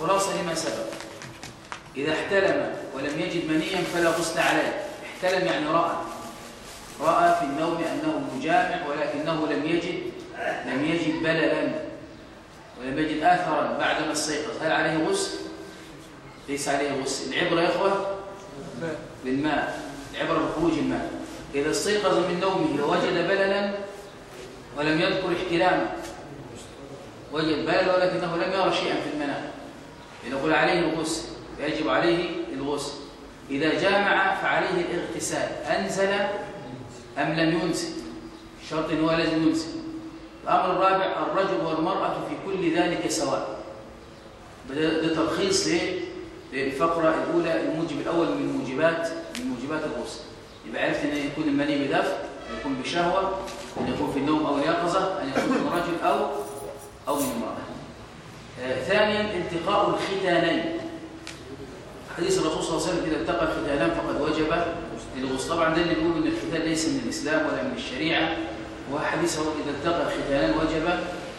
خلاصة لما سبق إذا احتلم ولم يجد منيا فلا غسل عليه. احتلم يعني رأى. رأى في النوم أنه مجامع ولكنه لم يجد لم يجد بللا. ولم يجد آثرا بعدما استيقظ. هل عليه غسل؟ ليس عليه غسل. العبرة يا إخوة؟ بالماء العبرة بخروج الماء. إذا استيقظ من نومه ووجد بللا ولم يذكر احتلاما وجد بلل ولكنه لم يرى شيئا في المنام. يقول عليه الغسل يجب عليه الغسل. إذا جامع فعليه الاغتسال أنزل أم لم ينزل؟ الشرط هو لازم ينزل. الأمر الرابع الرجل والمرأة في كل ذلك سواء. ده تلخيص للفقرة الأولى الموجب الأول من موجبات من موجبات الغسل. يبقى عرفت أن يكون المني بدفع أن يكون بشهوة أن يكون في النوم أو اليقظة أن يكون من رجل أو أو من امرأة. ثانيا التقاء الختانين. حديث الرسول صلى الله عليه وسلم إذا التقى الختانان فقد وجب الغسل طبعا ده اللي بيقول إن الختان ليس من الإسلام ولا من الشريعة وحديثه إذا التقى الختانان وجب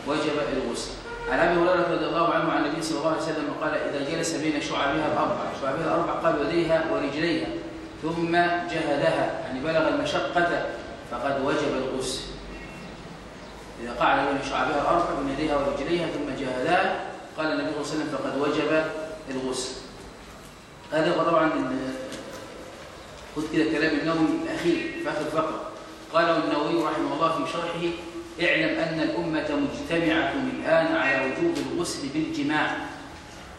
وجب الغسل. عن أبي هريرة رضي الله عنه عن النبي صلى الله عليه وسلم قال إذا جلس بين شعبها الأربع شعبها الأربع قال يديها ورجليها ثم جهدها يعني بلغ المشقة فقد وجب الغسل. إذا قعد بين شعبها الأربع من يديها ورجليها ثم جهدها قال النبي صلى الله عليه وسلم فقد وجب الغسل. هذا هو طبعا خذ كده كلام النووي الأخير في آخر فقرة. قاله النووي رحمه الله في شرحه اعلم أن الأمة مجتمعة الآن على وجوب الغسل بالجماع.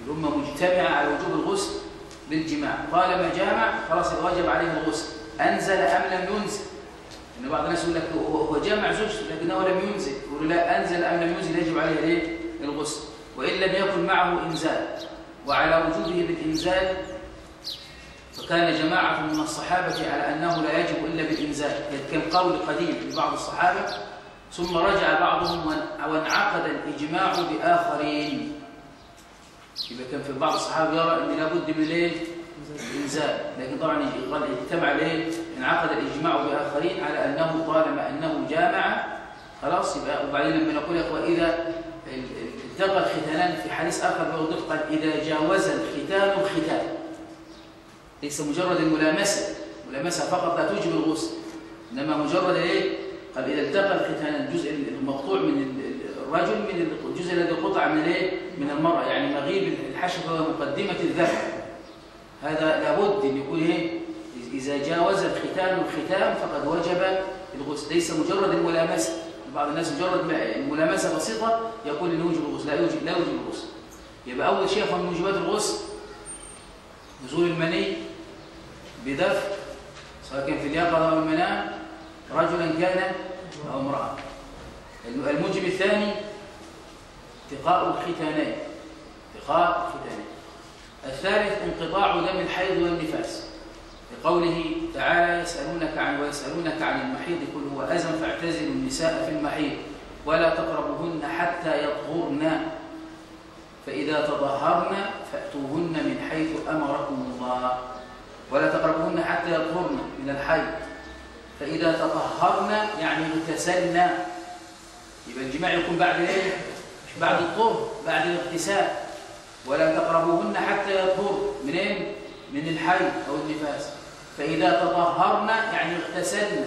الأمة مجتمعة على وجوب الغسل بالجماع. طالما جامع خلاص الواجب عليه الغسل. أنزل أم لم ينزل؟ إن بعض الناس يقول لك هو جامع زوجته لكنه لم ينزل. يقول لا أنزل أم لم ينزل يجب عليه الايه الغسل. وإن لم يكن معه إنزال وعلى وجوبه بالإنزال فكان جماعة من الصحابة على أنه لا يجب إلا بالإنزال كان قول قديم لبعض الصحابة ثم رجع بعضهم وانعقد الإجماع بآخرين يبقى كان في بعض الصحابة يرى أن لابد من الايه؟ الإنزال لكن طبعا اجتمع الايه؟ انعقد الإجماع بآخرين على أنه طالما أنه جامع خلاص يبقى وبعدين لما نقول يا أخوة إذا التقى الختانان في حديث آخر بيوضح قال إذا جاوز الختان الختان ليس مجرد الملامسة ملامسة فقط لا توجب الغسل إنما مجرد الايه؟ قال إذا التقى الختان الجزء المقطوع من الرجل من الجزء الذي قطع من الايه؟ من المرأة يعني مغيب الحشفة ومقدمة الذكر هذا لابد أن يكون إيه؟ إذا جاوز الختان الختان فقد وجب الغسل ليس مجرد الملامسة بعض الناس مجرد ملامسة بسيطة يقول إنه يوجب الغسل. لا يوجب لا يوجب الغسل. يبقى أول شيء من موجبات الغسل نزول المني بدفع سواء كان في اليقظة أو المنام رجلا كان أو امرأة. الموجب الثاني اتقاء الختانين. اتقاء الختانين. الثالث انقطاع دم الحيض والنفاس. لقوله تعالى يسألونك عن ويسألونك عن المحيض قل هو أذى فاعتزلوا النساء في المحيض ولا تقربوهن حتى يطهرن. فإذا تطهرن فأتوهن من حيث أمركم الله. ولا تقربوهن حتى يطهرن من الحيض. فإذا تطهرن يعني اغتسلن. يبقى الجماع يكون بعد إيه؟ بعد الطهر بعد الاغتسال. ولا تقربوهن حتى يطهر. منين؟ من الحيض أو النفاس. فإذا تطهرن يعني اغتسلن.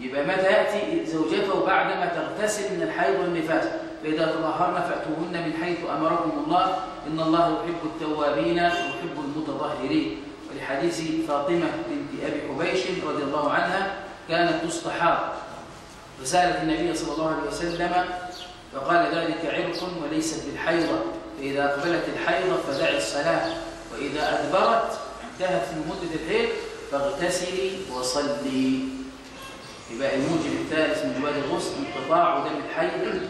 يبقى متى يأتي زوجته بعدما تغتسل من الحيض والنفاس؟ فإذا تطهرن فأتوهن من حيث أمركم الله. إن الله يحب التوابين ويحب المتطهرين. ولحديث فاطمة بنت أبي حبيش رضي الله عنها كانت تستحاض. فسألت النبي صلى الله عليه وسلم فقال ذلك عرق وليست بالحيضة. فإذا أقبلت الحيضة فدعي الصلاة. وإذا أدبرت انتهت مدة الحيض فاغتسلي وصلي. يبقى الموجب الثالث من جواد الغسل انقطاع دم الحيض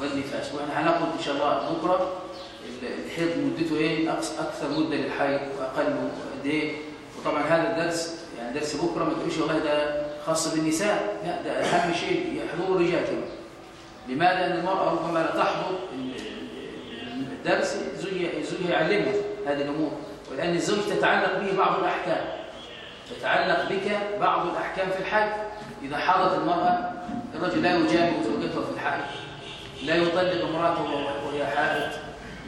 والنفاس. وإحنا هناخد إن شاء الله بكرة الحيض مدته إيه؟ أكثر مدة للحيض وأقل قد إيه؟ وطبعا هذا الدرس يعني درس بكرة ما تقوليش والله ده خاص بالنساء. لا ده أهم شيء حضور الرجال كمان. لماذا؟ ان المرأة ربما لا تحضر الدرس زوجها يعلمها هذه الأمور. ولان الزوج تتعلق به بعض الأحكام. تتعلق بك بعض الأحكام في الحج. إذا حاضت المرأة الرجل لا يجامع زوجته في الحج لا يطلق امرأته وهي حائض.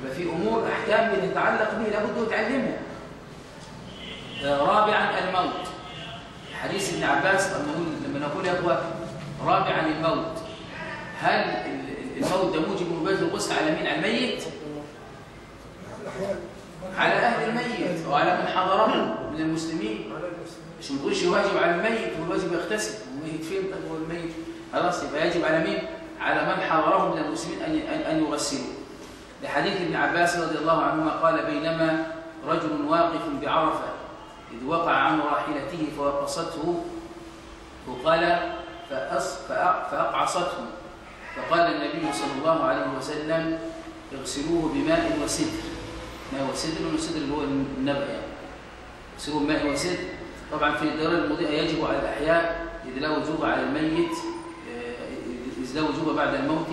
يبقى في أمور أحكام بتتعلق به لابد يتعلمها رابعا الموت. حديث ابن عباس لما نقول يا اخوه رابعا الموت. هل الموت ده موجب وجوب الغسل على مين؟ على الميت؟ على أهل الميت وعلى من حضره من المسلمين. مش نقولش واجب على الميت والواجب يغتسل. الميت فين؟ هو الميت. خلاص يبقى يجب على مين؟ على من حضره من المسلمين أن ان يغسلوا. لحديث ابن عباس رضي الله عنهما قال بينما رجل واقف بعرفة إذ وقع عن راحلته فوقصته وقال فأقعصته. فقال النبي صلى الله عليه وسلم اغسلوه بماء وسدر ماء وسدر والسدر اللي هو النبأ يعني. اغسلوه بماء وسدر طبعا في الدرجة المضيئة يجب على الأحياء إذ لا وجوب على الميت آه، إذ لا وجوب بعد الموت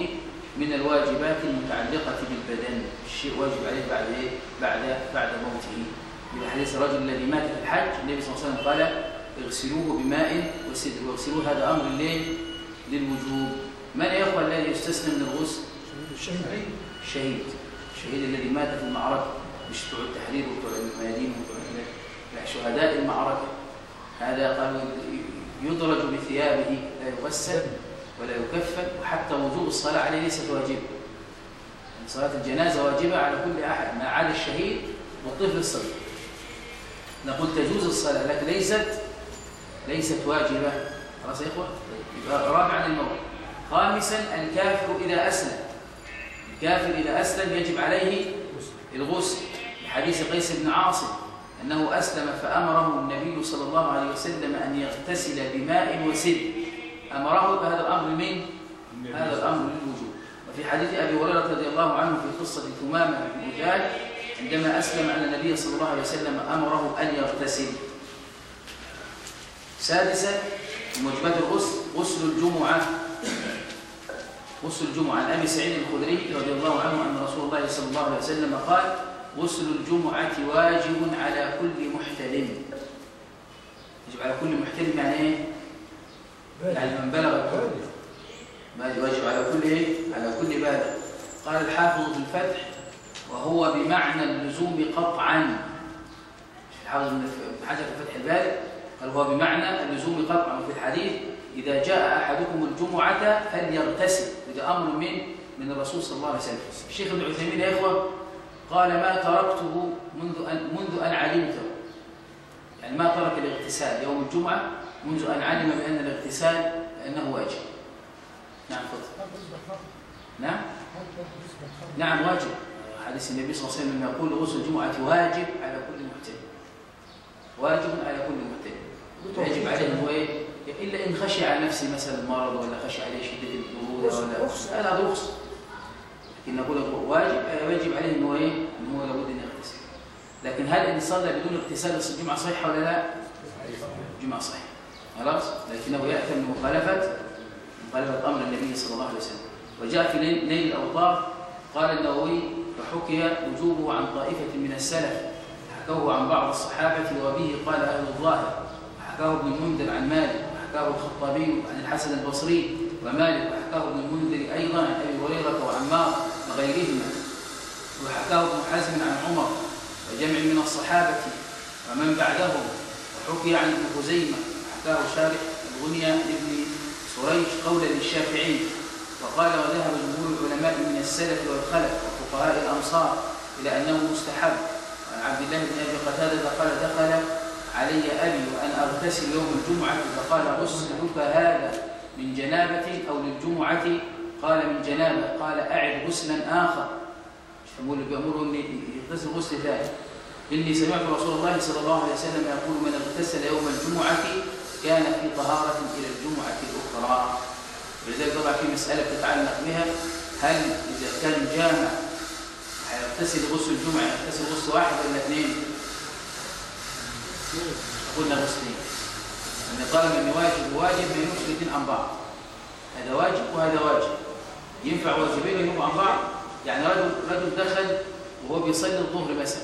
من الواجبات المتعلقة بالبدن. الشيء واجب عليه بعد إيه؟ بعد بعد موته. من حديث الرجل الذي مات في الحج النبي صلى الله عليه وسلم قال اغسلوه بماء وسدر واغسلوه هذا أمر ليه؟ للوجوب. من يا أخوة الذي يستسلم من الغسل؟ الشهيد الشهيد الشهيد الذي مات في المعركة. مش بتوع التحرير وبتوع الميادين وبتوع لا شهداء المعركة. هذا قالوا يدرج بثيابه لا يغسل ولا يكفن وحتى وجوب الصلاة عليه ليست واجبة يعني صلاة الجنازة واجبة على كل أحد ما عدا الشهيد والطفل الصغير. نقول تجوز الصلاة لكن ليست ليست واجبة. خلاص يا يبقى رابعا الموت خامسا الكافر إذا أسلم. الكافر إذا أسلم يجب عليه الغسل. حديث قيس بن عاصم أنه أسلم فأمره النبي صلى الله عليه وسلم أن يغتسل بماء وسد. أمره بهذا الأمر من هذا الأمر للوجوب وفي حديث أبي هريرة رضي الله عنه في قصة ثمامة بن أجال عندما أسلم أن النبي صلى الله عليه وسلم أمره أن يغتسل. سادسا موجبات الغسل غسل الجمعة. غسل الجمعة. عن أبي سعيد الخدري رضي الله عنه أن رسول الله صلى الله عليه وسلم قال غسل الجمعة واجب على كل محتلم. يجب على كل محتلم يعني إيه؟ يعني من بلغ ما واجب. على كل إيه؟ على كل بالغ قال الحافظ في الفتح وهو بمعنى اللزوم قطعا. الحافظ بن حجر في فتح الباري قال هو بمعنى اللزوم قطعا. في الحديث إذا جاء أحدكم الجمعة فليغتسل وده أمر من من الرسول صلى الله عليه وسلم. الشيخ ابن عثيمين يا إخوة قال ما تركته منذ أن, منذ أن علمته يعني ما ترك الاغتسال يوم الجمعة منذ أن علم بأن الاغتسال أنه واجب. نعم فضل نعم؟ نعم واجب. حديث النبي صلى الله عليه وسلم يقول غسل الجمعة واجب على كل محتل واجب على كل محتل يجب عليه هو إيه؟ إلا إن خشي على نفسه مثلا مرض ولا خشي عليه شدة البرودة ولا هذا رخص لكن نقول واجب يجب عليه انه إيه؟ إن هو لابد أن يغتسل. لكن هل إن صلى بدون اغتسال الجمعة صحيحه ولا لا؟ الجمعة صحيحه خلاص؟ لكنه يأتي من مخالفة مخالفة أمر النبي صلى الله عليه وسلم. وجاء في نيل الأوطار قال النووي فحكي وجوبه عن طائفة من السلف حكوه عن بعض الصحابة وبه قال أهل الظاهر وحكاه ابن المنذر عن مالك وحكاه الخطابي عن الحسن البصري ومالك وحكاه ابن المنذر أيضا عن أبي هريرة وعمار وغيرهما. وحكاه ابن حزم عن عمر وجمع من الصحابة ومن بعدهم وحكي عن ابن خزيمة. وحكاه شارح الغنية لابن سريج قولا للشافعي وقال وذهب جمهور العلماء من السلف والخلف وفقهاء الأمصار إلى أنه مستحب. وعن عبد الله بن أبي قتادة قال دخل علي أبي وأن أغتسل يوم الجمعة فقال غسلك هذا من جنابة أو للجمعة قال من جنابه قال أعد غسلا آخر. يقول؟ بيأمره أن يغتسل غسل ثاني. إني سمعت رسول الله صلى الله عليه وسلم يقول من اغتسل يوم الجمعة كان في طهارة إلى الجمعة الأخرى. ولذلك طبعا في مسألة تتعلق بها هل إذا كان جامع هيغتسل غسل الجمعة يغتسل غسل واحد ولا اثنين؟ قلنا غسلين. أن طالما أن واجب وواجب ما ينوش الاثنين عن بعض. هذا واجب وهذا واجب. ينفع واجبين ينوبوا عن بعض. يعني رجل رجل دخل وهو بيصلي الظهر مثلا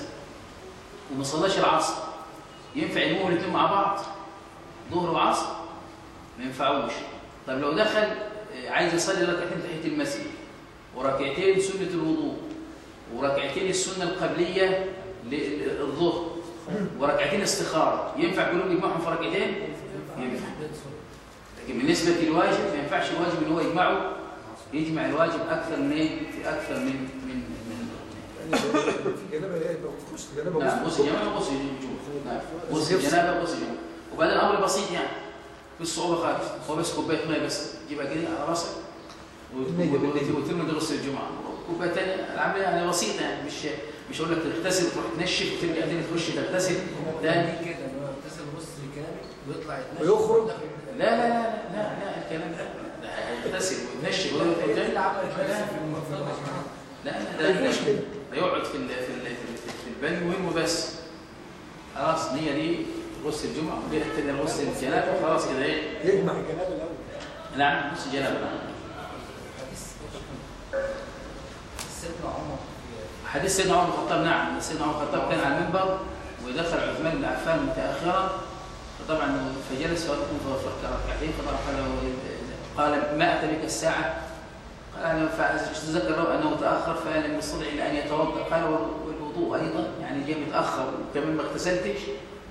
وما صلاش العصر ينفع ينوموا الاثنين مع بعض؟ ظهر وعصر؟ ما ينفعوش. طب لو دخل عايز يصلي ركعتين تحيه المسجد وركعتين سنة الوضوء وركعتين السنة القبلية للظهر وركعتين استخارة ينفع كلهم يجمعهم في ركعتين؟ ينفع. لكن بالنسبة للواجب ما ينفعش الواجب إن هو يجمعه يجمع الواجب أكثر من إيه؟ في أكثر من من من في جنابة إيه غسل جنابه نعم. غسل جنابة غسل نعم غسل وبعدين الأمر بسيط يعني. مش صعوبة خالص هو بس كوباية ماء بس. تجيبها كده على راسك. وترمي غسل الجمعة. كوباية ثانية العملية يعني بسيطة يعني. مش مش هقول لك تغتسل وتروح تنشف وترجع تاني تخش تغتسل. تاني كده. هو يغتسل غسل كامل ويطلع يتنشف. ويخرج؟ لا لا لا لا لا الكلام ده. ده هيغتسل ويتنشف ويرجع لا ده. هيقعد في في ال في البني وينمو بس. خلاص النية دي غسل الجمعة ودي التانية غسل الجنابة خلاص كده إيه؟ يجمع الجنابة الأول. نعم غسل الجنابة. حديث سيدنا عمر حديث سيدنا عمر بن الخطاب نعم. سيدنا عمر بن الخطاب كان على المنبر ودخل عثمان بن عفان متأخرا فطبعا فجلس وقفوا في ركعتين فطبعا قال قال ما أتى بك الساعة؟ قال أنا فتذكر أنه تأخر فلم يستطع إلا أن يتوضأ. قال والوضوء أيضا يعني جاء متأخر. وكمان ما اغتسلتش.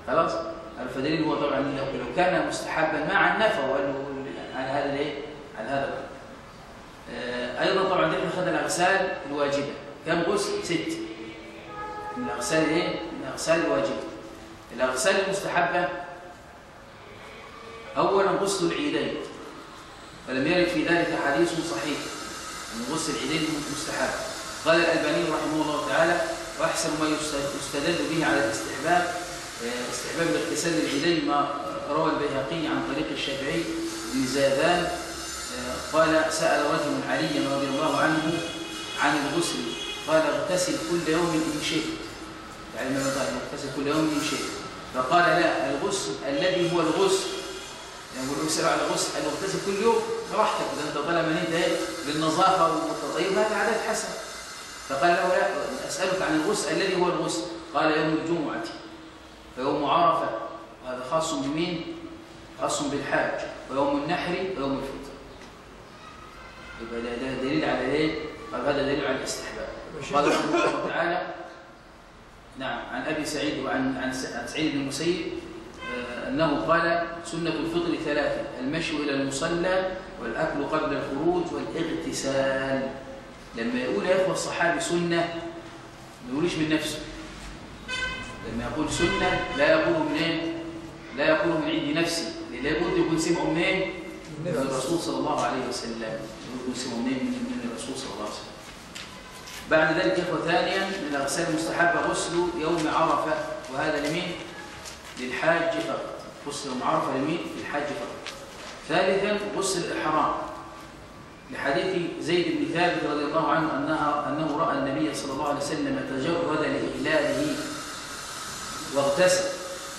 خلاص. قال فدليل هو طبعا لو كان مستحبا ما عنفه وقال على هذا الايه؟ على هذا الأمر. آه، أيضا طبعا دي أخذ الأغسال الواجبة. كم غسل؟ ست. من الأغسال إيه؟ من الأغسال الواجبة. الأغسال المستحبة. اولا غسل العيدين. ولم يرد في ذلك حديث صحيح. ان غسل العيدين مستحب. قال الألباني رحمه الله تعالى وأحسن ما يست- يستدل به على الاستحباب آه، استحباب الاغتسال للعيدين ما روى البيهقي عن طريق الشافعي بن زاذان آه، قال سأل رجل عليا رضي الله عنه عن الغسل قال اغتسل كل يوم إن شئت. يعني ما اغتسل كل يوم إن شئت. فقال لا الغسل الذي هو الغسل يعني يقول له على الغسل أن اغتسل كل يوم براحتك ده أنت طالما إيه؟ للنظافة والتطيب هذا عادات حسن فقال له لا أسألك عن الغسل الذي هو الغسل قال يوم الجمعة ويوم عرفة وهذا خاص بمين؟ خاص بالحاج ويوم النحر ويوم الفطر يبقى ده, دليل على إيه؟ قال هذا دليل على الاستحباب قال رحمه الله تعالى نعم عن أبي سعيد وعن عن سعيد بن المسيب أنه قال سنة الفطر ثلاثة المشي إلى المصلى والأكل قبل الخروج والاغتسال لما يقول يا إخوة الصحابي سنة ما يقولش من نفسه لما يقول سنة لا يقوله من إيه؟ لا يقوله من عند نفسه لابد يكون سمعه منين؟ من الرسول صلى الله عليه وسلم يكون سمعه منين؟ من الرسول صلى الله عليه وسلم بعد ذلك يا إخوة ثانيا من الأغسال المستحبة غسل يوم عرفة وهذا لمين؟ للحاج فقط غسل يوم عرفه لمين؟ للحاج فقط. ثالثا غسل الإحرام. لحديث زيد بن ثابت رضي الله عنه انها أنه رأى النبي صلى الله عليه وسلم تجرد لإهلاله واغتسل.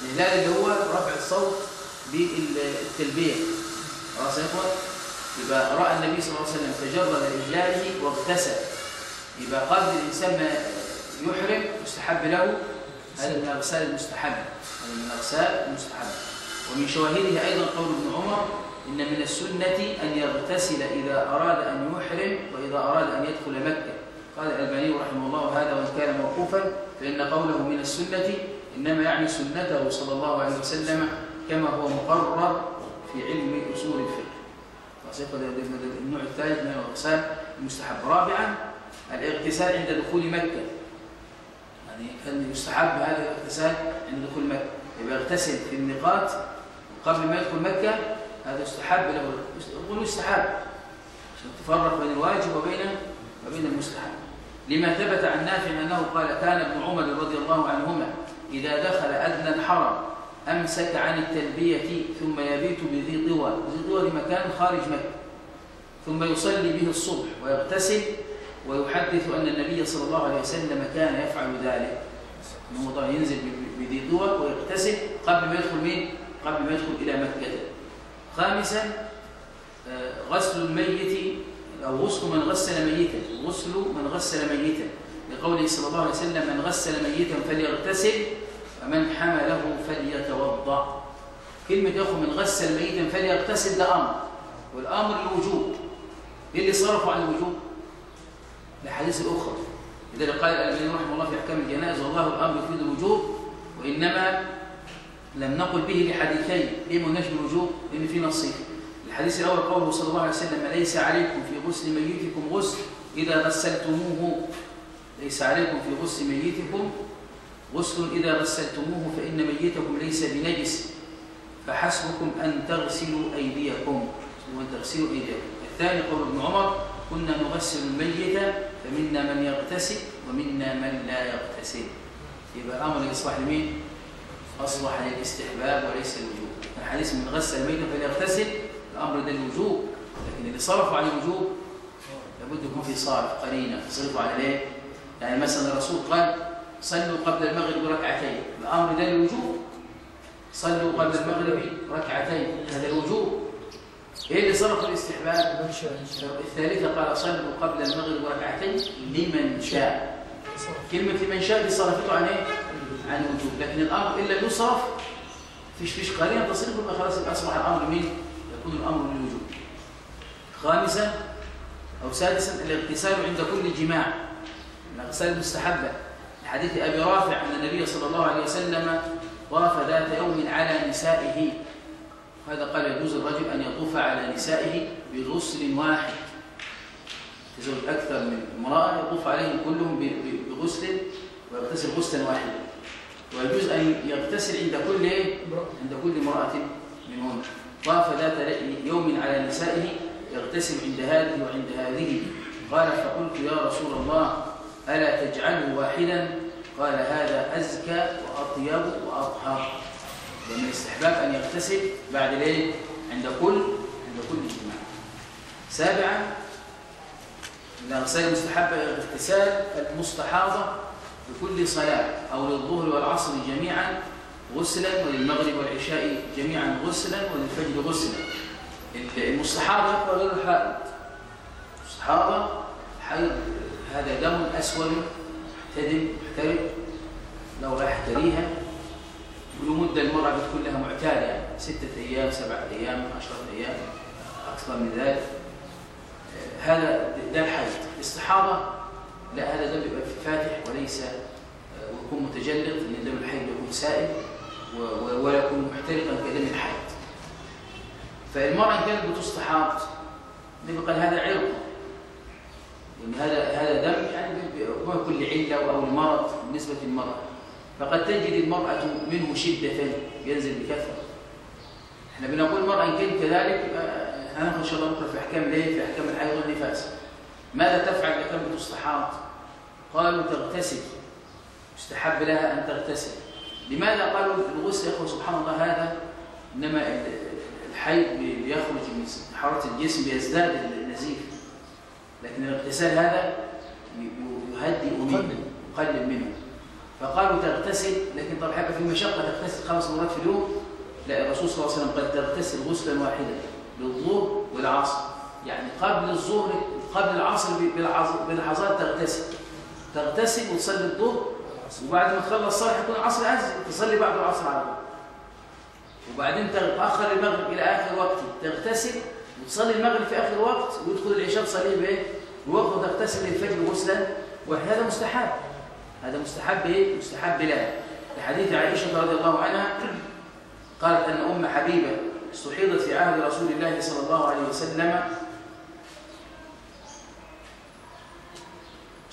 الإهلال اللي هو رفع الصوت بالتلبية. خلاص يا إخوة يبقى رأى النبي صلى الله عليه وسلم تجرد لإهلاله واغتسل. يبقى قبل الإنسان ما يحرم يستحب له. هذا من الأغسال المستحبة. ومن شواهده أيضا قول ابن عمر إن من السنة أن يغتسل إذا أراد أن يحرم وإذا أراد أن يدخل مكة. قال الألباني رحمه الله هذا وإن كان موقوفا فإن قوله من السنة إنما يعني سنته صلى الله عليه وسلم كما هو مقرر في علم أصول الفقه. وصفة النوع الثالث من الأغسال المستحب. رابعا الاغتسال عند دخول مكة. يعني كان يستحب هذا الاغتسال عند دخول مكة؟ يبقى يغتسل في الميقات قبل ما يدخل مكة هذا يستحب له يقول يستحب عشان تفرق بين الواجب وبين وبين المستحب. لما ثبت عن نافع أنه قال كان ابن عمر رضي الله عنهما إذا دخل أدنى الحرم أمسك عن التلبية ثم يبيت بذي طوى. ذي طوى مكان خارج مكة. ثم يصلي به الصبح ويغتسل ويحدث أن النبي صلى الله عليه وسلم كان يفعل ذلك. طبعا ينزل بذي طوى ويغتسل قبل ما يدخل مين؟ قبل ما يدخل إلى مكة. خامسا آه، غسل الميت أو غسل من غسل ميتا. غسل من غسل ميتا. لقوله صلى الله عليه وسلم من غسل ميتا فليغتسل ومن حمله فليتوضأ. كلمة يا أخو من غسل ميتا فليغتسل ده أمر. والأمر الوجوب. إيه اللي صرفوا عن الوجوب؟ الأحاديث الأخرى. لذلك قال الألباني رحمه الله في أحكام الجنائز والله الأمر يفيد الوجوب وإنما لم نقل به لحديثين ليه ما قلناش بالوجوب؟ لأن في نصين الحديث الأول قوله صلى الله عليه وسلم ليس عليكم في غسل ميتكم غسل إذا غسلتموه. ليس عليكم في غسل ميتكم غسل إذا غسلتموه فإن ميتكم ليس بنجس. فحسبكم أن تغسلوا أيديكم. وأن تغسلوا أيديكم. الثاني قول ابن عمر كنا نغسل الميت فمنا من يغتسل ومنا من لا يغتسل. يبقى الأمر يصبح لمين؟ أصبح للاستحباب وليس الوجوب. الحديث من غسل الميت فليغتسل الأمر ده الوجوب. لكن اللي صرفوا على الوجوب لابد يكون في صارف قرينة صرفوا على ليه؟ يعني مثلا الرسول قال صلوا قبل المغرب ركعتين. الأمر ده الوجوب. صلوا قبل المغرب ركعتين. هذا الوجوب. إيه اللي صرف الاستحباب؟ الثالثة قال صلوا قبل المغرب ركعتين لمن شاء. كلمة لمن شاء دي صرفته عن إيه؟ عن الوجوب لكن الأمر إلا يصرف فيش فيش قرينة تصرف يبقى خلاص يبقى أصبح الأمر مين؟ يكون الأمر للوجوب خامسا أو سادسا الاغتسال عند كل جماع. الاغتسال المستحبة لحديث أبي رافع أن النبي صلى الله عليه وسلم طاف ذات يوم على نسائه. هذا قال يجوز الرجل أن يطوف على نسائه بغسل واحد. تزوج أكثر من امرأة يطوف عليهم كلهم بغسل ويغتسل غسلا واحدا. ويجوز أن يغتسل عند كل إيه؟ عند كل امرأة منهن طاف ذات يوم على نسائه يغتسل عند هذه وعند هذه. قال فقلت يا رسول الله ألا تجعله واحدا؟ قال هذا أزكى وأطيب وأطهر. ومن الاستحباب أن يغتسل بعد ليه عند كل عند كل اجتماع. سابعا الأغسال المستحبة اغتسال المستحاضة بكل صلاة أو للظهر والعصر جميعا غسلا وللمغرب والعشاء جميعا غسلا وللفجر غسلا. المستحاضة يقوى غير الحائض. المستحاضة حيض هذا دم أسود محتدم محترق. لو راح تريها ولمدة المرأة بتكون لها معتادة. يعني ستة أيام سبعة أيام عشرة أيام أكثر من ذلك. آه، هذا ده الحيض الاستحاضة لا هذا دم بيبقى فاتح وليس آه، ويكون متجلط لأن دم الحيض يكون سائل ولا يكون محترقا كدم الحيض فالمرأة إن كانت بتستحاض النبي قال هذا عرق. وإن هذا هذا دم يعني هو كل علة أو المرض بالنسبة للمرأة. فقد تجد المرأة منه شدة ينزل بكثرة. إحنا بنقول المرأة إن كان كذلك يبقى هناخد إن شاء الله بكرة في أحكام ليه في أحكام الحيض والنفاس. ماذا تفعل إذا كانت بتستحاض؟ قالوا تغتسل. يستحب لها أن تغتسل. لماذا قالوا الغسل يا أخوة سبحان الله هذا؟ إنما ال- الحيض بي- بيخرج من حرارة الجسم بيزداد النزيف. لكن الاغتسال هذا يهدئ منه يقلل. منه. فقالوا تغتسل لكن طبعا هيبقى في مشقة تغتسل خمس مرات في اليوم. لا الرسول صلى الله عليه وسلم قال تغتسل غسلا واحدا للظهر والعصر. يعني قبل الظهر قبل العصر بلحظات تغتسل تغتسل وتصلي الظهر وبعد ما تخلص صلاة يكون العصر أذن تصلي بعد العصر على وبعدين تأخر المغرب إلى آخر وقت تغتسل وتصلي المغرب في آخر وقت ويدخل العشاء تصليه بإيه؟ بوقت تغتسل للفجر غسلا وهذا مستحب هذا مستحب إيه؟ مستحب لا لحديث عائشة رضي الله عنها قالت أن أم حبيبة استحيضت في عهد رسول الله صلى الله عليه وسلم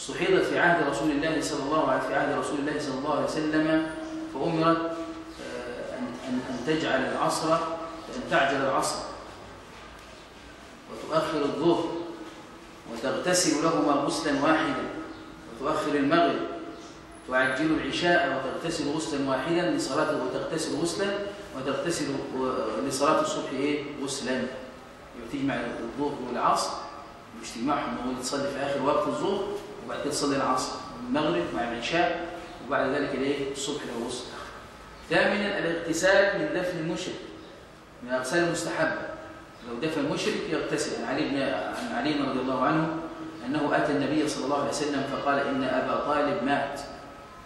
استحيضت في عهد رسول الله صلى الله عليه في عهد رسول الله صلى الله عليه وسلم فأمرت آه، أن أن تجعل العصر أن تعجل العصر. وتؤخر الظهر وتغتسل لهما غسلا واحدا وتؤخر المغرب. تعجل العشاء وتغتسل غسلا واحدا لصلاة وتغتسل غسلا وتغتسل لصلاة الصبح إيه؟ غسلا. تجمع الظهر والعصر. مش تجمعهم هو تصلي في آخر وقت الظهر. وبعد كده تصلي العصر المغرب مع العشاء وبعد ذلك الايه الصبح لو غسل ثامنا الاغتسال من دفن المشرك من الاغسال المستحبة. لو دفن المشرك يغتسل. عن علي بن عن علي رضي الله عنه أنه آتى النبي صلى الله عليه وسلم فقال إن أبا طالب مات.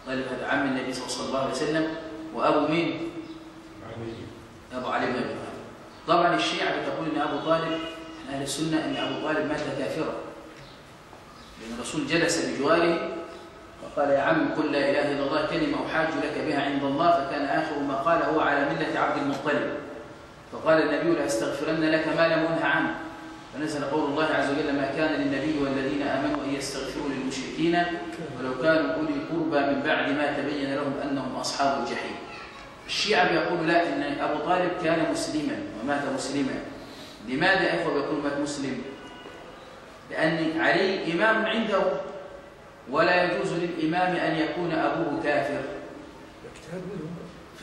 طالب هذا عم النبي صلى الله عليه وسلم وأبو مين؟ أبو علي بن أبي طالب. طبعا الشيعة بتقول إن أبو طالب أهل السنة إن أبو طالب مات كافرا. لأن الرسول جلس بجواره فقال يا عم قل لا إله إلا الله كلمة أحاج لك بها عند الله فكان آخر ما قال هو على ملة عبد المطلب. فقال النبي لأستغفرن لك ما لم أنه عنه فنزل قول الله عز وجل ما كان للنبي والذين آمنوا أن يستغفروا للمشركين ولو كانوا أولي القربى من بعد ما تبين لهم أنهم أصحاب الجحيم. الشيعة بيقولوا لا إن أبو طالب كان مسلما ومات مسلما. لماذا إخوة بيقول مات مسلم؟ لأن علي إمام عنده ولا يجوز للإمام أن يكون أبوه كافر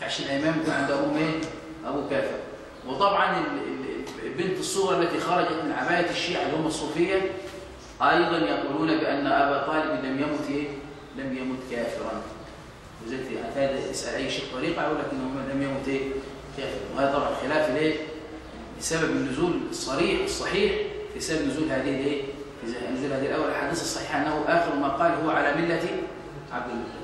عشان الإمام يكون عنده أبوه مين؟ أبوه كافر وطبعا ال- ال- البنت الصغرى التي خرجت من عباية الشيعة اللي هم الصوفية أيضا يقولون بأن أبا طالب لم يمت إيه؟ لم يمت كافرا وزيت هذا اسأل أي شيخ طريقة يقول لك إنه لم يمت إيه؟ كافر وهذا طبعا خلاف الإيه؟ بسبب النزول الصريح الصحيح بسبب نزول هذه الإيه؟ نزول هذه الأول. الحديث الصحيح أنه آخر ما قال هو على ملة عبد المطلب.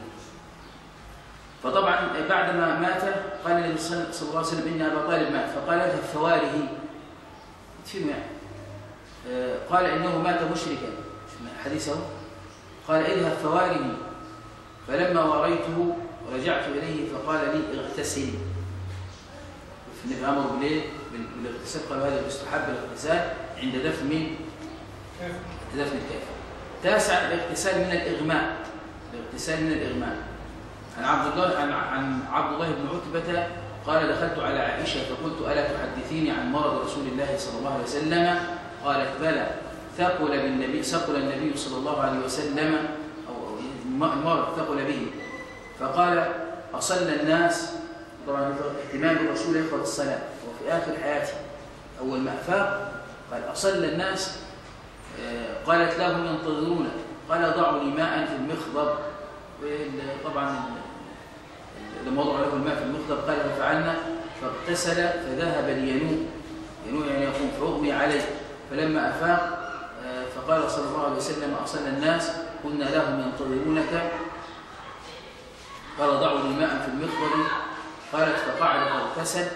فطبعا بعدما مات قال النبي صلى الله عليه وسلم ان أبا طالب مات. فقال اذهب فواره تفهموا يعني؟ آه، قال إنه مات مشركا. حديثه. قال اذهب فواره فلما واريته رجعت إليه فقال لي اغتسل. النبي أمر بالاغتسال قال هذا يستحب الاغتسال. عند دفن مين؟ دفن الكافر تاسع الاغتسال من الإغماء. الاغتسال من الإغماء. عن عبد الله عن عن عبد الله بن عتبة قال دخلت على عائشة فقلت ألا تحدثيني عن مرض رسول الله صلى الله عليه وسلم؟ قالت بلى. ثقل بالنبي ثقل النبي صلى الله عليه وسلم أو المرض ثقل به. فقال أصلى الناس. طبعا اهتمام الرسول يقرأ الصلاة وفي آخر حياته. أول ما أفاق قال أصلى الناس آه، قالت له هم ينتظرون قال ضعوا لي ماء في المخضب. طبعا لما وضع له الماء في المخضب قال ففعلنا فاغتسل فذهب لينوء. ينوء يعني يقوم فأغمي عليه. فلما أفاق آه، فقال صلى الله عليه وسلم أصلى الناس قلنا لهم ينتظرونك. قال ضعوا لي ماء في المخضب. قالت فقعد فاغتسل.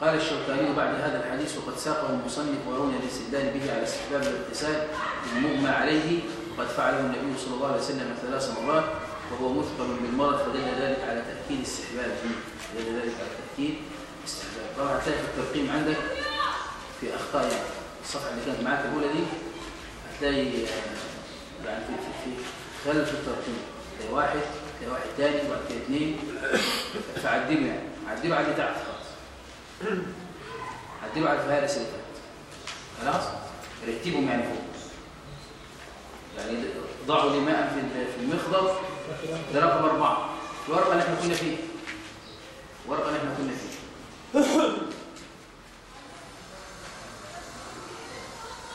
قال الشوكاني بعد هذا الحديث وقد ساقه المصنف وروي الاستدلال به على استحباب الاغتسال المغمى عليه وقد فعله النبي صلى الله عليه وسلم ثلاث مرات وهو مثقل بالمرض فدل ذلك على تأكيد استحبابه دل ذلك على تأكيد استحباب طبعا هتلاقي في الترقيم عندك في أخطاء يعني الصفحة اللي كانت معاك الأولى دي هتلاقي يعني في في في خلل في الترقيم واحد واحد تاني وبعد كده اثنين فعدلوا يعني. عدلوا على اللي عدلوا على الفهارس اللي خلاص؟ رتبهم يعني فوق. يعني ضعوا لي ماء في ال- في المخضب ده رقم أربعة. الورقة اللي إحنا كنا فيها. الورقة اللي إحنا كنا فيها.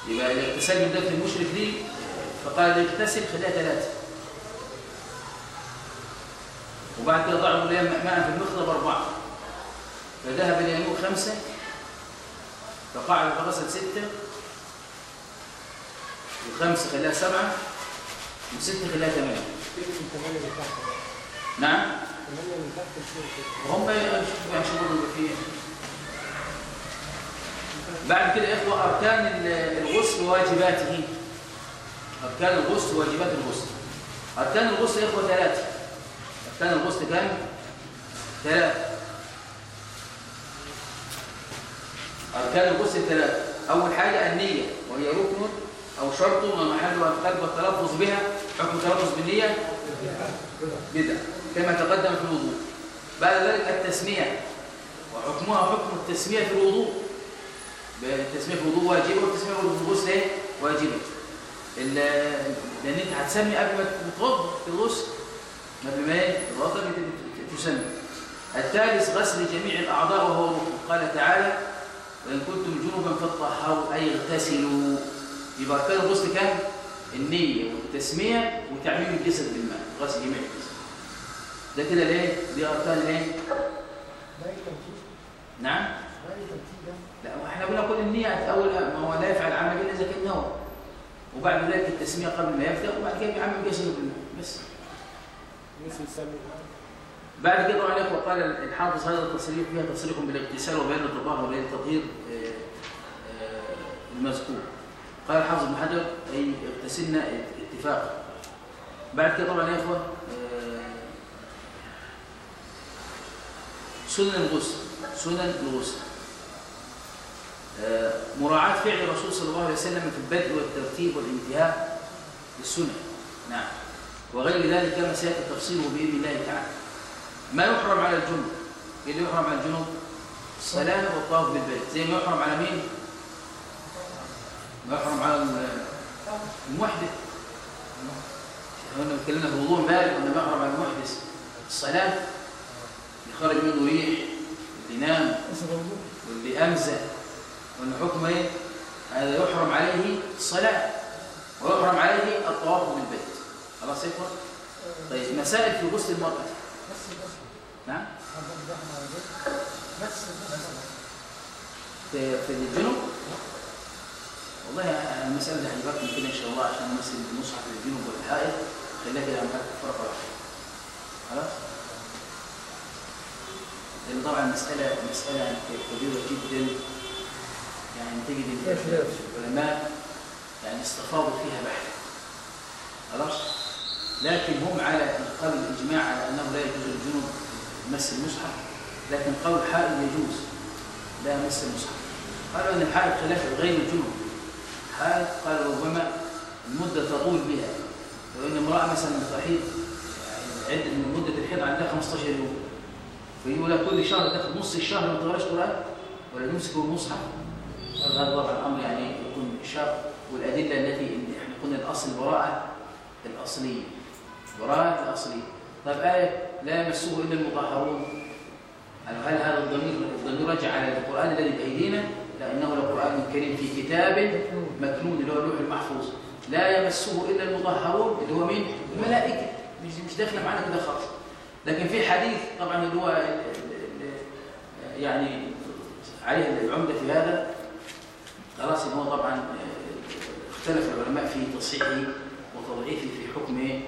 يبقى الاغتسال من دفن المشرك دي فقال اغتسل خليها ثلاثة. وبعد كده ضعوا لي ماء في المخضب أربعة. فذهب اليموء خمسة فقعد فغسل ستة. وخمسة خلاها سبعة وستة خلاها ثمانية. نعم؟ وهم يشوفوا يعني فيه؟ بعد كده أركان ال- الغسل وواجباته. أركان الغسل وواجبات الغسل. أركان الغسل يا إخوة ثلاثة. أركان الغسل كام ثلاثة. أركان الغسل ثلاثة أول حاجة النية وهي ركن أو شرط ومحلها القلب والتلفظ بها حكم التلفظ بالنية؟ بدعة كما تقدم في الوضوء. بعد ذلك التسمية وحكمها حكم التسمية في الوضوء. التسمية في الوضوء واجبه والتسمية في الغسل إيه؟ واجبه ال- لأن أنت هتسمي قبل ما تتوضا في الغسل قبل ما إيه؟ بت- تسمي الثالث غسل جميع الأعضاء وهو ركن. قال تعالى وإن كنتم جنبا فاطهروا أي اغتسلوا. يبقى اركان الغسل كام النية والتسمية وتعميم الجسد بالماء غسل جميع الجسد. ده كده ليه دي أركان الإيه؟ نعم؟ لا إحنا قلنا كل النية أول ما هو لا يفعل عمل إلا إذا كان نوى وبعد ذلك التسمية قبل ما يبدأ وبعد كده بيعمل جسده بالماء بس. بعد كده طبعا يا اخوه قال الحافظ هذا التصريح فيها تصريح بالاغتسال وبيان التطهر وبيان التطهير آه، آه، المذكور. قال الحافظ ابن حجر أي اغتسلنا اتفاقا. بعد كده طبعا يا إخوة آه، سنن الغسل سنن الغسل. مراعاة فعل الرسول صلى الله عليه وسلم في البدء والترتيب والانتهاء للسنن نعم. وغير ذلك كما سيأتي تفصيله بإذن الله تعالى. ما يحرم على الجنوب؟ إيه اللي يحرم على الجنوب؟ الصلاه والطواف بالبيت. زي ما يحرم على مين؟ ما يحرم على المحدث. إحنا اتكلمنا في موضوع امبارح قلنا ما يحرم على المحدث. الصلاة اللي خرج منه ريح اللي نام واللي امزى وإن حكم إيه؟ هذا يحرم عليه الصلاة. ويحرم عليه الطواف بالبيت. خلاص يا طيب مسائل في غسل المرأة. نعم؟ في في الجنوب؟ والله المسألة دي هجيبها كده إن شاء الله عشان نمثل المصحف الجنوب والحائط خليها كده عم فرقة واحدة خلاص؟ لأن طبعا المسألة مسألة كبيرة جدا. يعني تجد. العلماء يعني استفاضوا فيها بحثا خلاص؟ لكن هم على قول الإجماع على أنه لا يجوز الجنوب مس المصحف لكن قول حائط يجوز لا مس المصحف. قالوا إن الحائض خلاف غير الجنوب. حائض قال ربما المدة تطول بها. لو إن امرأة مثلا تحيض يعني من مده الحيض عندها 15 يوم فيقول كل شهر تاخذ نص الشهر ما تقراش قران ولا تمسك المصحف؟ هذا طبعا الأمر يعني يكون شر والأدلة التي إحنا قلنا الأصل براءة الأصلية. براءه الاصليه طيب آية لا يمسه إلا المطهرون هل هذا الضمير الضمير رجع على القرآن الذي بأيدينا؟ لا إنه لقرآن كريم في كتاب مكنون اللي هو اللوح المحفوظ لا يمسه إلا المطهرون اللي هو مين؟ الملائكة مش مش داخلة معانا كده خالص لكن في حديث طبعا اللي هو يعني عليه العمدة في هذا خلاص إن هو طبعا اختلف العلماء في تصحيحه وتضعيفه في حكم؟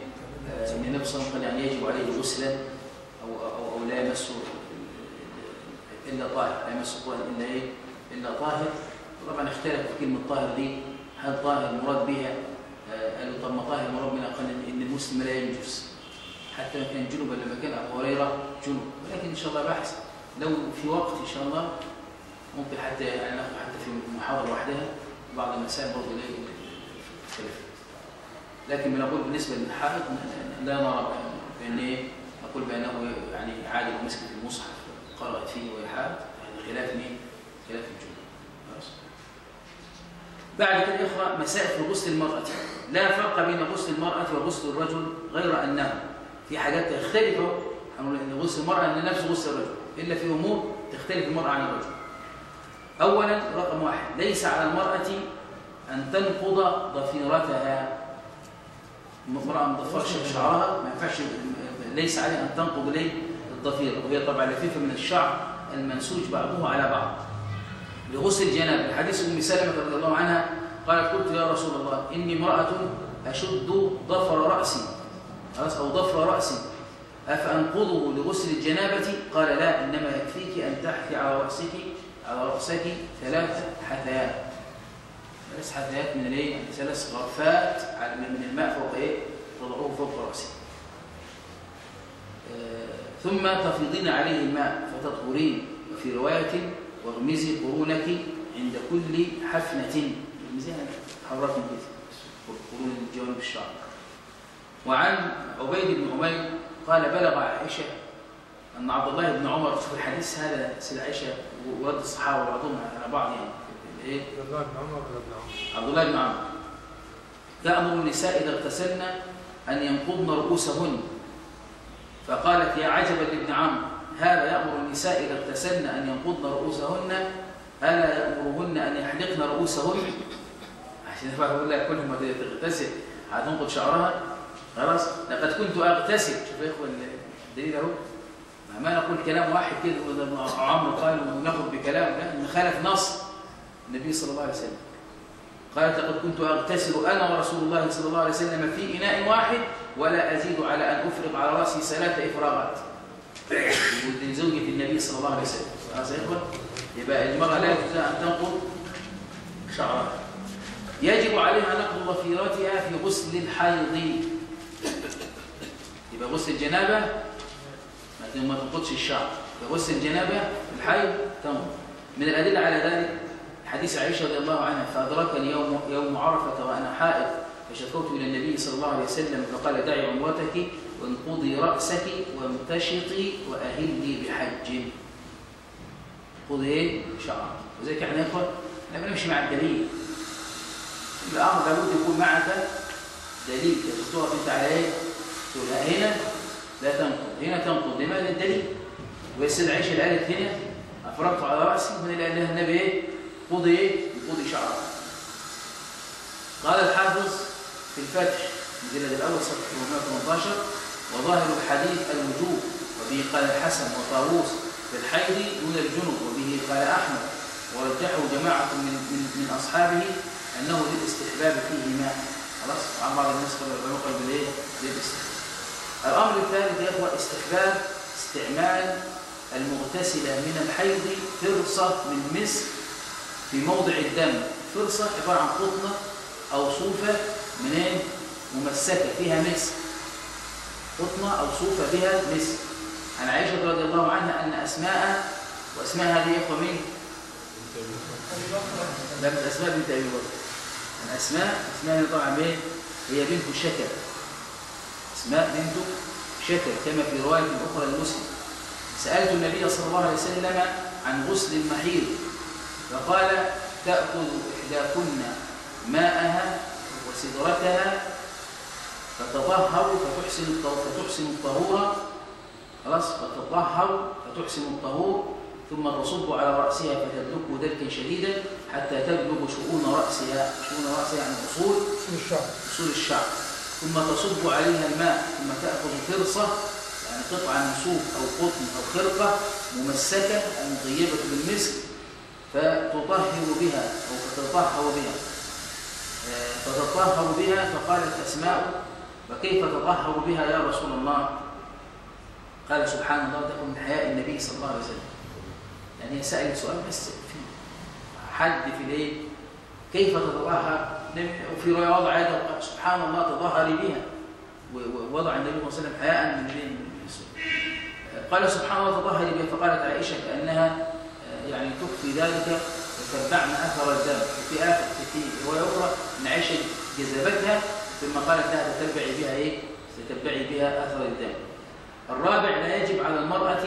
آه، إن النبي صلى الله عليه وسلم قال يعني يجب عليه غسلا أو أو, أو لا يمسه إلا طاهر لا يمس إلا إيه؟ إلا طاهر. طبعا اختلف في كلمة طاهر دي هل طاهر المراد بها؟ آه، قالوا طب ما طاهر المراد منها قال إن المسلم لا ينجس. حتى لو كان جنبا لما كان أبو هريرة جنب ولكن إن شاء الله بحث لو في وقت إن شاء الله ممكن حتى يعني ناخذ حتى في محاضرة وحدها بعض المسائل برضه اختلفت لكن بنقول بالنسبة للحائط لا نرى بان إيه؟ نقول بأنه يعني عادل ومسكت المصحف قرأت فيه وهي حائط يعني خلاف مين؟ خلاف الجمله خلاص. بعد كده مسائل في غسل المرأة. لا فرق بين غسل المرأة وغسل الرجل غير أنه في حاجات تختلف إن غسل المرأة إن نفس غسل الرجل إلا في أمور تختلف المرأة عن الرجل. اولا رقم واحد ليس على المرأة أن تنقض ضفيرتها امرأة ما تضفرش شعرها ما ينفعش ليس عليها أن تنقض ليه الضفيرة وهي طبعا لفيفة من الشعر المنسوج بعضه على بعض. لغسل الجنابة. حديث أم سلمة رضي الله عنها قالت قلت يا رسول الله إني امرأة أشد ضفر رأسي خلاص أو ضفر رأسي. أفأنقضه لغسل الجنابة؟ قال لا إنما يكفيك أن تحثي على رأسك على رأسك ثلاث حثيات ثلاث حثيات من الايه؟ ثلاث غرفات من الماء فوق إيه؟ تضعوه فوق راسه. آه، ثم تفيضين عليه الماء فتطهرين وفي رواية واغمزي قرونك عند كل حفنة اغمزيها حركهم كده قرون جوانب الشعر. وعن عبيد بن عمير قال بلغ عائشة أن عبد الله بن عمر في الحديث هذا سيد عائشة ورد الصحابة بعضهم على بعض يعني إيه؟ عبد الله بن عمر ولا ابن عمر؟ عبد الله بن عمرو تأمر النساء إذا اغتسلن أن ينقضن رؤوسهن. فقالت يا عجبا لابن عمرو هذا يأمر النساء إذا اغتسلن أن ينقضن رؤوسهن ألا يأمرهن أن يحلقن رؤوسهن؟ عشان يقول لك كل ما تغتسل. هتنقض شعرها. خلاص؟ لقد كنت أغتسل. شوف يا إخوة الدليل أهو. ما نقول كلام واحد كده عمرو قال وناخذ بكلام لا نخالف نص. النبي صلى الله عليه وسلم. قالت لقد كنت أغتسل أنا ورسول الله صلى الله عليه وسلم في إناء واحد ولا أزيد على أن أفرغ على رأسي ثلاث إفراغات. ودي زوجة النبي صلى الله عليه وسلم. خلاص يا يبقى المرأة لا يجوز أن تنقض شعرها. يجب عليها نقض ضفيرتها في غسل الحيض. يبقى غسل الجنابة ما تنقضش الشعر. غسل الجنابة الحيض تنقض من الأدلة على ذلك حديث عائشة رضي الله عنها فأدركني يوم يوم عرفة وأنا حائض فشكوت إلى النبي صلى الله عليه وسلم فقال دعي عمرتك وانقضي رأسك وامتشطي وأهلي بحج. خذي إيه؟ شعر. وزي إحنا يا اخوان إحنا بنمشي مع الدليل. الامر لابد يكون معك دليل. تقف أنت على إيه؟ تقول هنا لا تنقض هنا تنقض. لماذا الدليل؟ والسيدة عائشة اللي قالت هنا افرغت على رأسي؟ من اللي قال لها النبي إيه؟ خذي إيه؟ خذي شعر قال الحافظ في الفتح الجلد الأول صفحة 418 وظاهر الحديث الوجوب وبه قال الحسن وطاووس في الحيض دون الجنوب وبه قال أحمد. ورجحه جماعة من من, من أصحابه أنه للاستحباب فيه ماء. خلاص؟ عن بعض الناس قال بالإيه؟ للاستحباب. الأمر الثالث يا اخوه استحباب استعمال المغتسله من الحيض فرصة من مسك في موضع الدم فرصة عبارة عن قطنة أو صوفة منين ممسكة فيها مسك قطنة أو صوفة بها مسك عن عائشة رضي الله عنها أن أسماء وأسماء هذه إخوة مين؟ لا من أسماء بنت أبي بكر. عن أسماء هي طبعا مين؟ هي بنت شكر. أسماء بنت شكر كما في رواية أخرى لمسلم. سألت النبي صلى الله عليه وسلم عن غسل المحيض. فقال تأخذ إحداكن ماءها وسدرتها فتطهر فتحسن فتحسن الطهور. خلاص فتطهر فتحسن الطهور ثم تصب على رأسها فتدلكه دلكا شديدا حتى تبلغ شؤون رأسها شؤون رأسها يعني أصول الشعر. أصول الشعر. ثم تصب عليها الماء ثم تأخذ فرصة يعني قطعة من صوف أو قطن أو خرقة ممسكة مطيبة بالمسك فتطهر بها أو فتطهر بها. آه، فتطهر بها فقالت أسماء وكيف تطهر بها يا رسول الله؟ قال سبحان الله تكون من حياء النبي صلى الله عليه وسلم. يعني سألت سؤال بس في حد في الإيه؟ كيف تتطهر؟ وفي رواية وضع يده سبحان الله تظهري بها. ووضع النبي صلى الله عليه وسلم حياء من قال سبحان الله تظهري بها. فقالت عائشة كأنها آه، يعني تخفي ذلك وتتبعن أثر الدم وفي اخر في رواية أخرى ان عائشه جذبتها ثم قالت لها تتبعي بها إيه؟ تتبعي بها أثر الدم. الرابع لا يجب على المرأة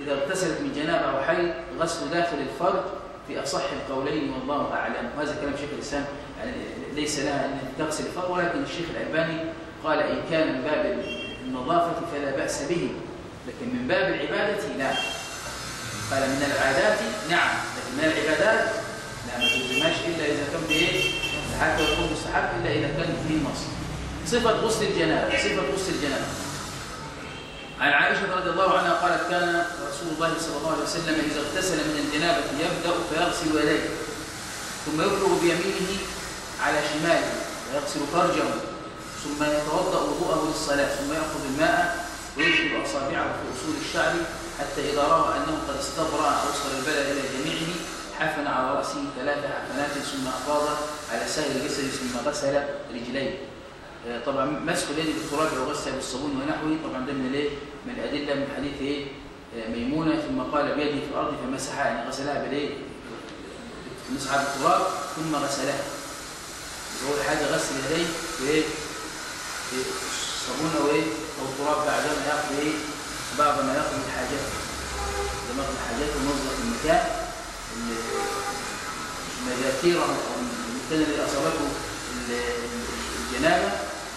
إذا اغتسلت من جنابة أو حيض غسل داخل الفرج في أصح القولين والله أعلم وهذا كلام شيخ الإسلام يعني ليس لها أن تغسل الفرج ولكن الشيخ الألباني قال إن كان من باب النظافه فلا بأس به لكن من باب العبادة لا قال من العادات نعم لكن من العبادات لا ما تلزمهاش إلا إذا كان بإيه؟ حتى يكون مستحب إلا إذا كان فيه نص صفة غسل الجنابة صفة غسل الجنابة. عن عائشة رضي الله عنها قالت كان رسول الله صلى الله عليه وسلم إذا اغتسل من الجنابة يبدأ فيغسل يديه ثم يفرغ بيمينه على شماله ويغسل فرجه ثم يتوضأ وضوءه للصلاة ثم يأخذ الماء ويدخل أصابعه في أصول الشعر حتى إذا رأى أنه قد استبرأ أوصل البلد إلى جميعه حفن على رأسه ثلاث حفنات ثم أفاض على سائر جسده ثم غسل رجليه. آه، طبعا مسح اليد بالتراب أو غسل بالصابون ونحوه طبعا ده من الإيه؟ من الأدلة من حديث إيه؟ آه، ميمونة ثم قال بيده في الأرض فمسحها يعني غسلها بالإيه؟ مسحها بالتراب ثم غسلها. هو حاجة غسل يديه بإيه؟ بالصابون أو إيه؟ أو التراب بعد ما ياخذ إيه؟ بعد ما ياخذ الحاجات لما ياخذ الحاجات ونظف المكان المذاكير أو المكان اللي اصابته الجنابة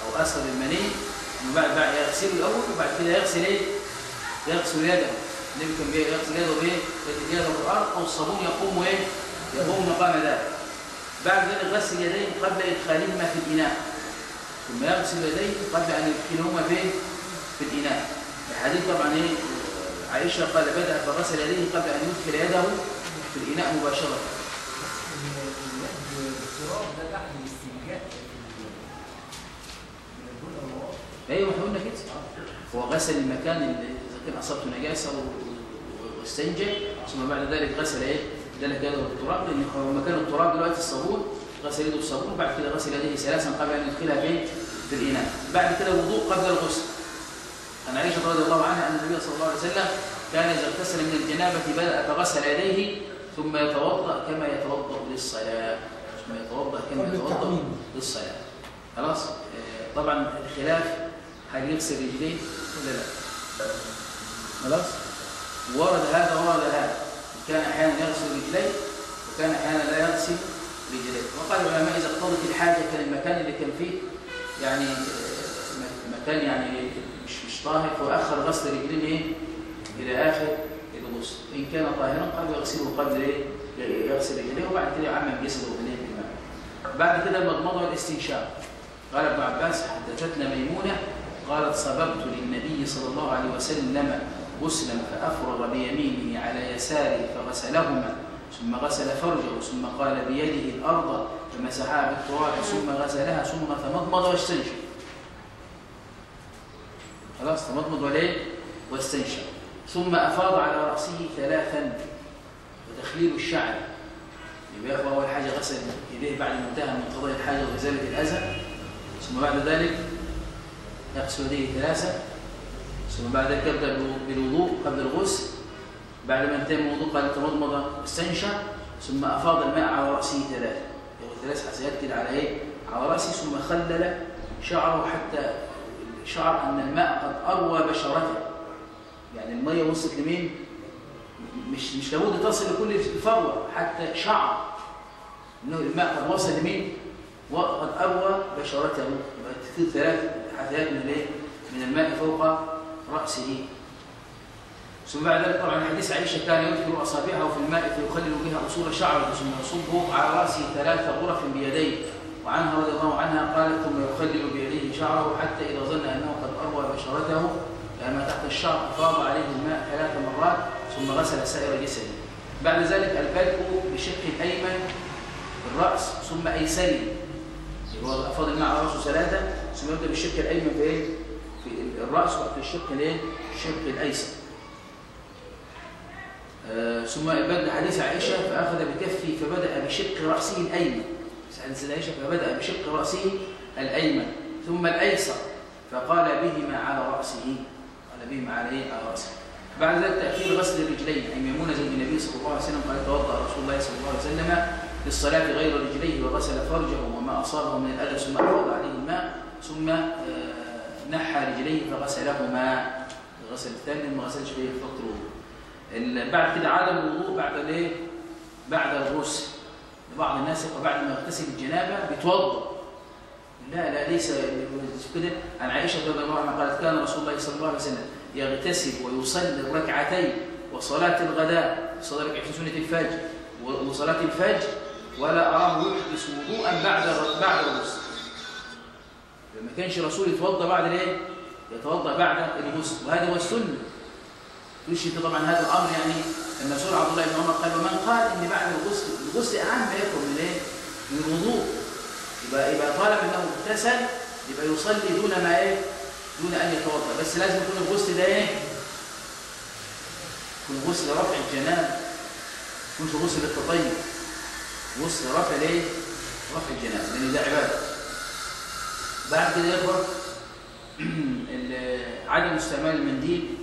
أو أثر المني وبعد بعد يغسله الأول وبعد كده يغسل إيه؟ يغسل يده كان يغسل يده بإيه؟ يده بالأرض أو الصابون يقوم إيه؟ يقوم مقام ذلك بعد ذلك غسل يديه قبل إدخالهما في الإناء ثم يغسل يديه قبل أن يدخلهما؟ في الإناء الحديث طبعا إيه؟ عائشة قال بدأ فغسل يديه قبل أن يدخل يده في الإناء مباشرة أيوه إحنا قلنا كده هو غسل المكان اللي إذا كان أصابته نجاسة واستنجى ثم بعد ذلك غسل إيه؟ دلك يده بالتراب لأن هو مكان التراب دلوقتي الصابون غسل يده بالصابون وبعد كده غسل يديه ثلاثا قبل أن يدخلها فين؟ في الإناء بعد كده وضوء قبل الغسل عن عائشة رضي الله عنها أن النبي صلى الله عليه وسلم كان إذا اغتسل من الجنابة بدأ فغسل يديه ثم يتوضأ كما يتوضأ للصلاة. ثم يتوضأ كما يتوضأ. للصلاة. خلاص؟ آه، طبعا الخلاف هل يغسل رجليه ولا لا؟ خلاص؟ ورد هذا ورد هذا. كان أحيانا يغسل رجليه وكان أحيانا لا يغسل رجليه وقال العلماء إذا اقتضت الحاجة كان المكان اللي كان فيه يعني آه، مكان يعني طاهر فأخر غسل رجليه إيه؟ إلى آخر الغسل إن كان طاهرا قال يغسله قبل إيه؟ يغسل رجليه وبعد كده يعمم جسده بالإيه بالماء بعد كده المضمضة والاستنشاق قال ابن عباس حدثتنا ميمونة قالت صببت للنبي صلى الله عليه وسلم غسلا فأفرغ بيمينه على يساره فغسلهما ثم غسل فرجه ثم قال بيده الأرض فمسحها بالتراب ثم غسلها ثم تمضمض واستنشق خلاص تمضمض وليه واستنشق. ثم أفاض على رأسه ثلاثا وتخليل الشعر. يبقى ياخذ أول حاجة غسل يديه بعد ما انتهى من قضاء الحاجة وإزالة الأذى. ثم بعد ذلك يغسل يديه ثلاثة ثم بعد ذلك يبدأ بالوضوء قبل الغسل. بعد ما انتهى من الوضوء قال تمضمض استنشق ثم أفاض الماء على رأسه ثلاثة ياخذ ثلاث كده على إيه؟ على رأسه. ثم خلل شعره حتى شعر أن الماء قد أروى بشرته يعني المية وصلت لمين؟ مش مش لابد تصل لكل الفروة حتى شعر إنه الماء قد وصل لمين؟ وقد أروى بشرته يبقى ثلاث حثيات من الايه؟ من الماء فوق رأسه ثم بعد ذلك طبعا حديث عائشة كان يدخل اصابعه في الماء فيخلل بها أصول شعره ثم يصبه على رأسه ثلاث غرف بيديه وعنها رضي الله عنها قالت ثم يخلل بيديه شعره حتى إذا ظن أنه قد اروى بشرته لما تحت الشعر افاض عليه الماء ثلاث مرات ثم غسل سائر جسده. بعد ذلك البدء بشق الايمن في الرأس ثم ايسره هو افاض الماء على رأسه ثلاثة ثم يبدأ بالشق الأيمن في إيه؟ في الرأس وفي الشق الإيه؟ الشق الأيسر. آه ثم بدأ حديث عائشة فأخذ بكفه فبدأ بشق رأسه الأيمن. حديث عائشة فبدأ بشق رأسه الأيمن. ثم الأيسر فقال بهما على رأسه قال بهما على إيه؟ على رأسه بعد ذلك تأخير غسل الرجلين أي ميمونة زوج النبي صلى الله عليه وسلم قال توضأ رسول الله صلى الله عليه وسلم للصلاة غير رجليه وغسل فرجه وما أصابه من الأذى ثم أفاض عليه الماء ثم آه، نحى رجليه فغسلهما الغسل الثاني ما غسلش فيه في وقت الوضوء ال- بعد كده عدم الوضوء بعد الايه؟ بعد الغسل بعض الناس بعد ما يغتسل الجنابة بيتوضأ لا لا ليس كده. عن عائشة رضي الله عنها قالت كان رسول الله صلى الله عليه وسلم يغتسل ويصلي الركعتين وصلاة الغداء. صلاه ركعتين سنة الفجر. وصلاة الفجر ولا أراه يحدث وضوءا بعد بعد الغسل ما كانش رسول يتوضأ بعد الإيه؟ يتوضأ بعد الغسل وهذا هو السنة. يشهد طبعا هذا الأمر يعني أن رسول عبد الله بن عمر قال ومن قال إن بعد الغسل الغسل أهم ما يكون من إيه؟ من الوضوء. يبقى يبقى طالما انه اغتسل يبقى يصلي دون ما إيه؟ دون أن يتوضأ بس لازم يكون الغسل ده إيه؟ يكون غسل رفع الجنابه ما يكونش غسل للتطيب غسل رفع الايه؟ رفع الجنابه لأن ده عبادة بعد كده يا عدم استعمال المنديل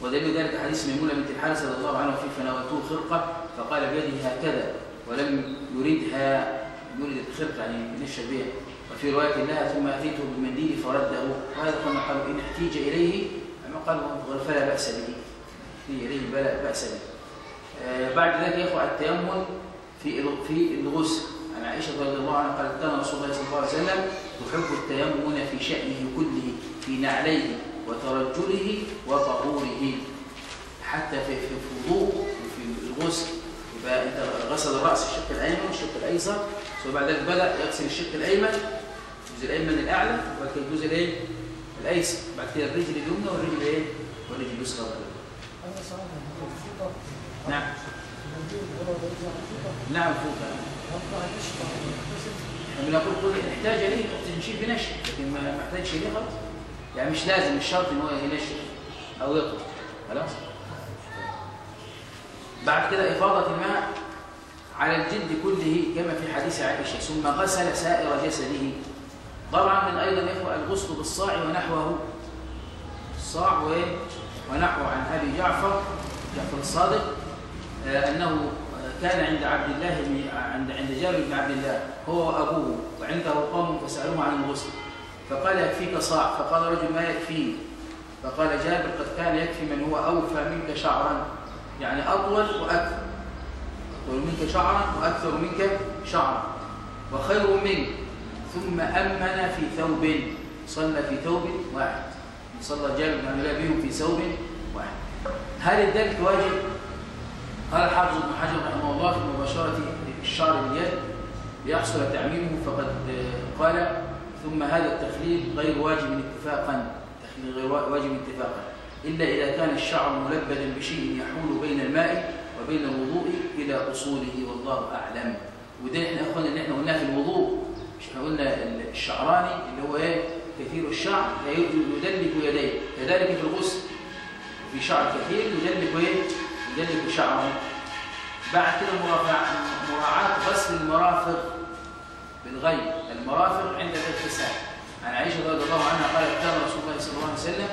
ودليل ذلك حديث ميمونة بنت الحارث رضي الله عنها فيه فناولته خرقة فقال بيده هكذا ولم يردها يريد الخرقة يعني ينشر بها وفي رواية لها ثم أتيته بالمنديل فرده. وهذا كما قالوا إن احتيج إليه أما قالوا فلا بأس به. احتيج إليه فلا بأس به. آه بعد ذلك يقع التيمم في في الغسل. عن عائشة رضي الله عنها قالت كان رسول الله صلى الله عليه وسلم يحب التيمم في شأنه كله في نعليه وترجله وطهوره. حتى في في الوضوء وفي الغسل. يبقى انت غسل الراس الشق الأيمن والشق الأيسر ثم بعد ذلك بدأ يغسل الشق الأيمن الجزء الأيمن الأعلى وبعد كده الجزء الإيه؟ الأيسر بعد كده الرجل اليمنى والرجل الإيه؟ والرجل اليسرى نعم. نعم فوق. إحنا بنقول كل احتاج إليه نشيل بنشر لكن ما احتاجش إليه خلاص. يعني مش لازم مش شرط إن هو ينشر أو يطلق خلاص؟ بعد كده إفاضة الماء على الجلد كله كما في حديث عائشة ثم غسل سائر جسده. طبعا من أيضا يا إخوة الغسل بالصاع ونحوه. صاع وإيه؟ ونحو عن أبي جعفر جعفر الصادق آه، أنه كان عند عبد الله عند عند جابر بن عبد الله هو وأبوه وعنده قوم فسألوه عن الغسل. فقال يكفيك صاع. فقال رجل ما يكفيني؟ فقال جابر قد كان يكفي من هو أوفى منك شعرا. يعني أطول وأكثر. أطول منك شعرا وأكثر منك شعرا. وخير منك ثم أمن في ثوب. صلى في ثوب واحد. صلى جابر بن بهم في ثوب واحد. هل الدلك واجب؟ قال الحافظ ابن حجر رحمه الله في مباشرة الشعر باليد ليحصل تعميمه فقد آه، قال ثم هذا التخليل غير واجب اتفاقا. تخليل غير واجب اتفاقا. إلا إذا كان الشعر ملبدا بشيء يحول بين الماء وبين الوضوء إلى أصوله والله أعلم. وده إحنا يا اخوانا اللي إحنا قلناه في الوضوء. مش إحنا قلنا الشعراني اللي هو إيه؟ كثير الشعر لا يدلك يديه. كذلك في الغسل في شعر كثير يدلك إيه؟ يدلك شعره. بعد كده مراعاة غسل المرافق بالغيب. المرافق عند الاغتسال عن عائشة رضي الله عنها قالت كان رسول الله صلى الله عليه وسلم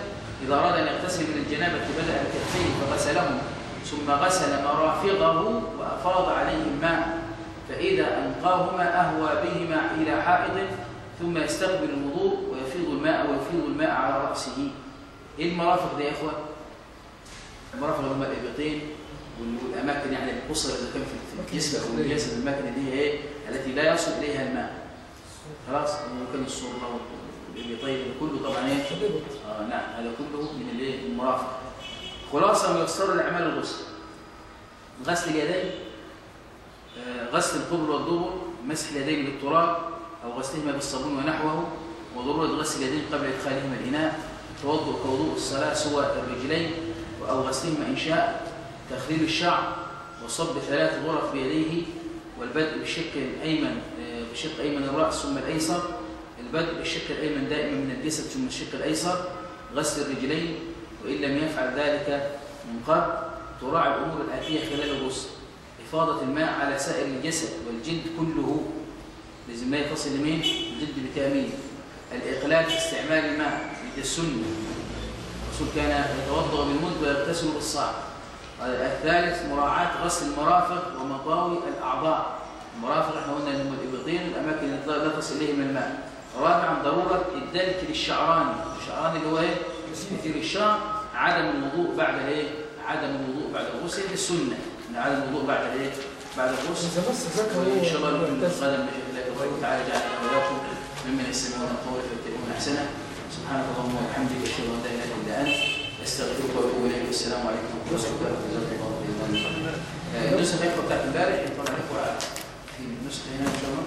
إذا أراد أن يغتسل من الجنابة بدأ بكفيه فغسلهم ثم غسل مرافقه وأفاض عليهم ماء فإذا أنقاهما أهوى بهما إلى حائط ثم يستقبل الوضوء ويفيض الماء ويفيض الماء على رأسه إيه المرافق دي يا إخوة؟ المرافق اللي هم الإبطين والأماكن يعني القصر اللي كان في الجسم أو الجسد الأماكن اللي هي إيه؟ التي لا يصل إليها الماء خلاص ممكن الصورة والإبطين كله طبعا إيه؟ آه نعم هذا كله من الايه المرافق. خلاصة ميسر لاعمال الغسل غسل اليدين آه، غسل القبل والدبر مسح اليدين بالتراب أو غسلهما بالصابون ونحوه وضرورة غسل اليدين قبل إدخالهما الإناء توضؤ كوضوء الصلاة سوى الرجلين أو غسلهما إن شاء تخليل الشعر وصب ثلاث غرف بيديه والبدء بالشق الأيمن آه، بشق أيمن الرأس ثم الأيسر البدء بالشق الأيمن دائما من الجسد ثم الشق الأيسر غسل الرجلين وإن لم يفعل ذلك من قبل تراعي الأمور الآتية خلال الغسل. إفاضة الماء على سائر الجسد والجلد كله لازم ما يتصل لمين؟ الجلد بكامله الإقلال في استعمال الماء مثل السنة الرسول كان يتوضأ بالمد ويغتسل بالصاع. الثالث مراعاة غسل المرافق ومطاوي الأعضاء. المرافق إحنا قلنا ان الإبطين الأماكن اللي لا تصل إليهم الماء. رابعا ضرورة الدلك للشعراني الشعراني اللي هو إيه؟ كثير الشعر عدم الوضوء بعد إيه؟ عدم الوضوء بعد الغسل السنة، يعني عدم الوضوء بعد إيه؟ بعد الغسل. إذا بس ذكر ان شاء الله غدا بشكل الله تعالى جعلنا وإياكم ممن يستمعون القول فيتبعون أحسنه. سبحانك اللهم وبحمدك أشهد أن لا إله إلا أنت. أستغفرك وأتوب إليك. والسلام عليكم ورحمة الله وبركاته. النسخه بتاعت امبارح. يطلع لكم في النسخه هنا إن شاء الله.